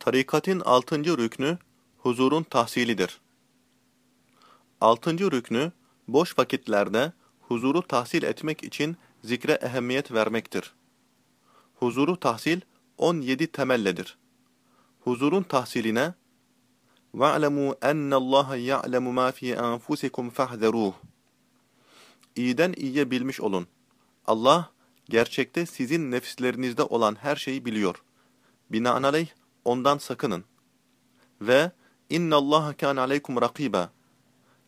Tarikatın altıncı rüknü, huzurun tahsilidir. Altıncı rüknü, boş vakitlerde huzuru tahsil etmek için zikre ehemmiyet vermektir. Huzuru tahsil 17 temelledir. Huzurun tahsiline وَاعْلَمُوا اَنَّ اللّٰهَ يَعْلَمُ مَا فِي أَنْفُسِكُمْ فَاحْذَرُوهُ İyiden iyiye bilmiş olun. Allah, gerçekte sizin nefislerinizde olan her şeyi biliyor. Binaenaleyh, ondan sakının. Ve inna Allah kan aleykum rakiba.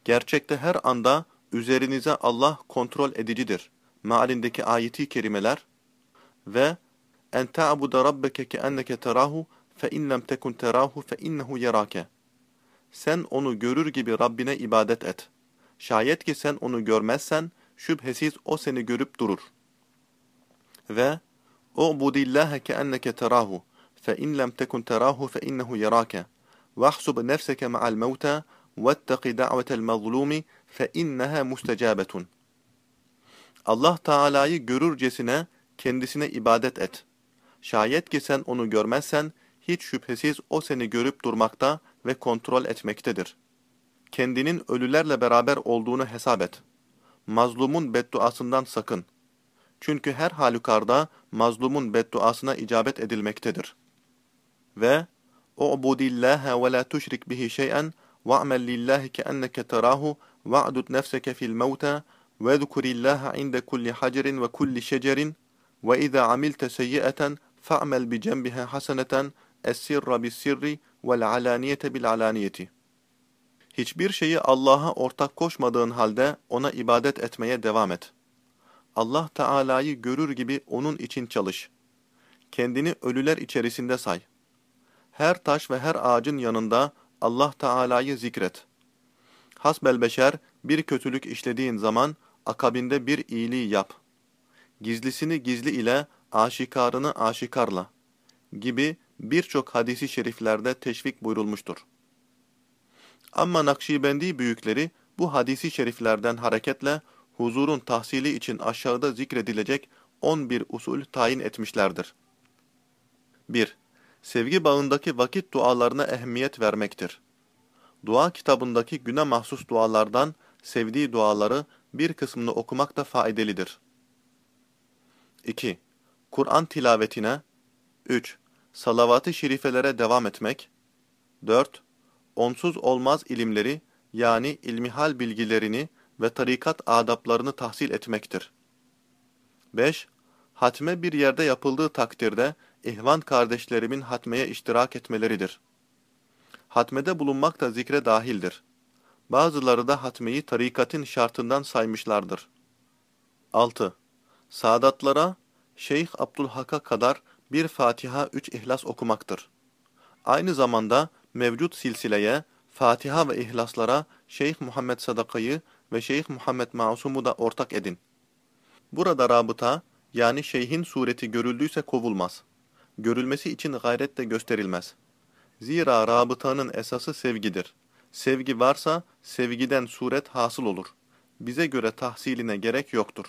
Gerçekte her anda üzerinize Allah kontrol edicidir. Mealindeki ayeti kerimeler ve en ta'budu rabbeke keenneke terahu fe in lem tekun terahu fe innehu yerake. Sen onu görür gibi Rabbine ibadet et. Şayet ki sen onu görmezsen şüphesiz o seni görüp durur. Ve u'budillâhe keenneke terahu فإن لم تكن تراه فإنه يراك واحسب نفسك مع الموتى واتق دعوة المظلوم فإنها مستجابة Allah Teala'yı görürcesine kendisine ibadet et. Şayet ki sen onu görmezsen hiç şüphesiz o seni görüp durmakta ve kontrol etmektedir. Kendinin ölülerle beraber olduğunu hesap et. Mazlumun bedduasından sakın. Çünkü her halükarda mazlumun bedduasına icabet edilmektedir Ve u'budillaha ve la tuşrik bihi şey'en wa'mel lillahi keenneke terahu wa'dud nefseke fil mevta ve zukurillaha inde kulli hacerin ve kulli şecerin ve izâ amilte seyyi'eten fa'mel bi cembiha haseneten es-sirra bis-sirri vel alaniyete bil alaniyeti. Hiçbir şeyi Allah'a ortak koşmadığın halde ona ibadet etmeye devam et. Allah Teala'yı görür gibi onun için çalış. Kendini ölüler içerisinde say. Her taş ve her ağacın yanında Allah Teala'yı zikret. Hasbel beşer bir kötülük işlediğin zaman akabinde bir iyiliği yap. Gizlisini gizli ile aşikarını aşikarla gibi birçok hadisi şeriflerde teşvik buyurulmuştur. Ama Nakşibendi büyükleri bu hadisi şeriflerden hareketle huzurun tahsili için aşağıda zikredilecek 11 usul tayin etmişlerdir. 1 sevgi bağındaki vakit dualarına ehemmiyet vermektir. Dua kitabındaki güne mahsus dualardan sevdiği duaları bir kısmını okumak da faydalıdır. 2. Kur'an tilavetine 3. Salavat-ı şerifelere devam etmek 4. Onsuz olmaz ilimleri yani ilmihal bilgilerini ve tarikat adaplarını tahsil etmektir. 5. Hatme bir yerde yapıldığı takdirde ihvan kardeşlerimin hatmeye iştirak etmeleridir. Hatmede bulunmak da zikre dahildir. Bazıları da hatmeyi tarikatın şartından saymışlardır. 6. Sadatlara Şeyh Abdülhak'a kadar bir Fatiha üç İhlas okumaktır. Aynı zamanda mevcut silsileye, Fatiha ve İhlaslara Şeyh Muhammed Sadaka'yı ve Şeyh Muhammed Masum'u da ortak edin. Burada rabıta, yani şeyhin sureti görüldüyse kovulmaz görülmesi için gayret de gösterilmez. Zira rabıtanın esası sevgidir. Sevgi varsa sevgiden suret hasıl olur. Bize göre tahsiline gerek yoktur.